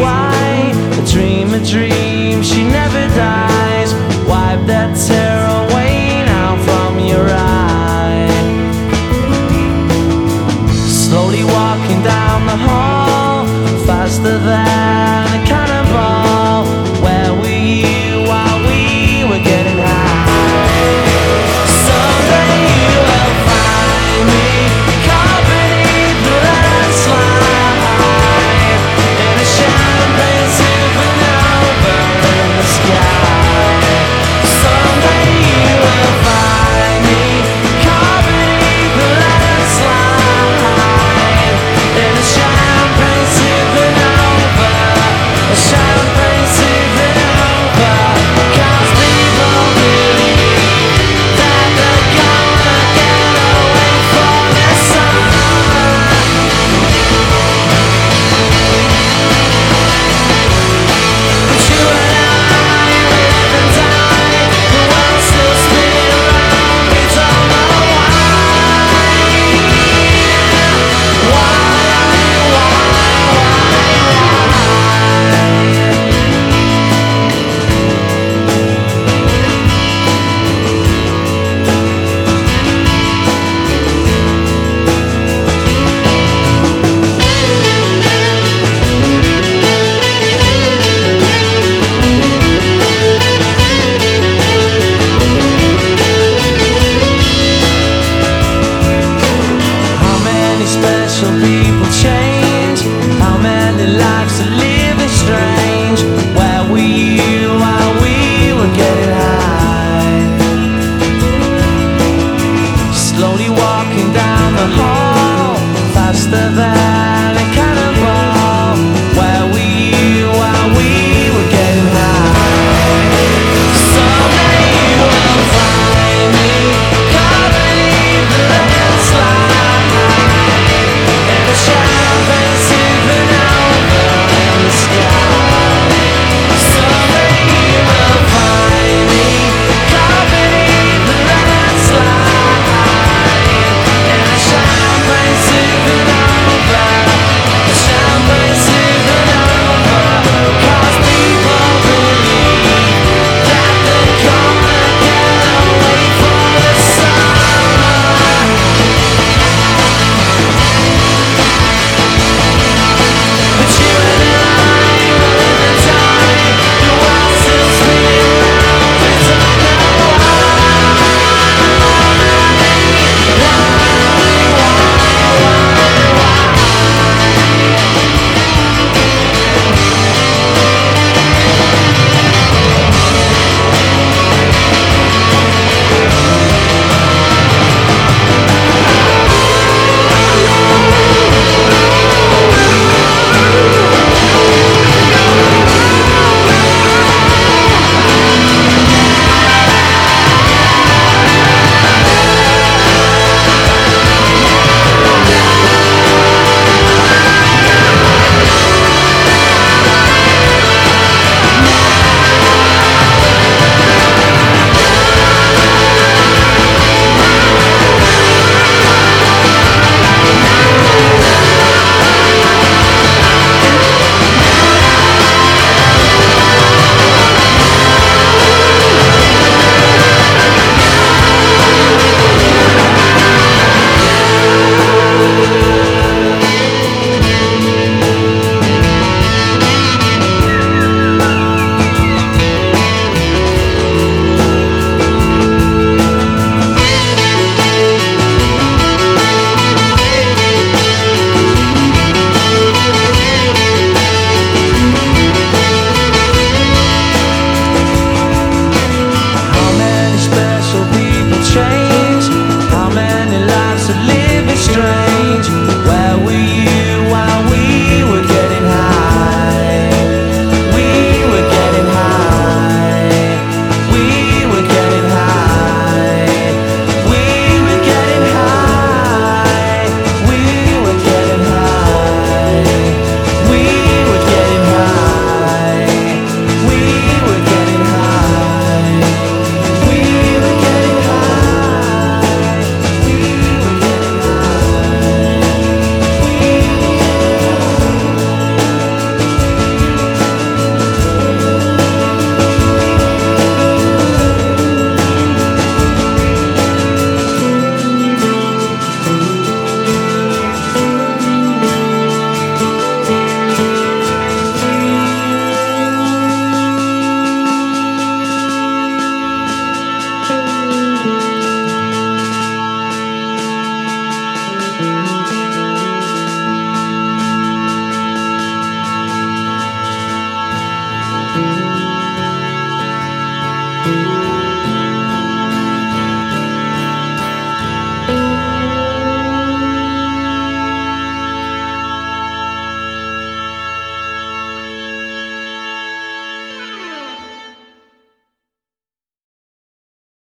why. a dream a dream, she never dies.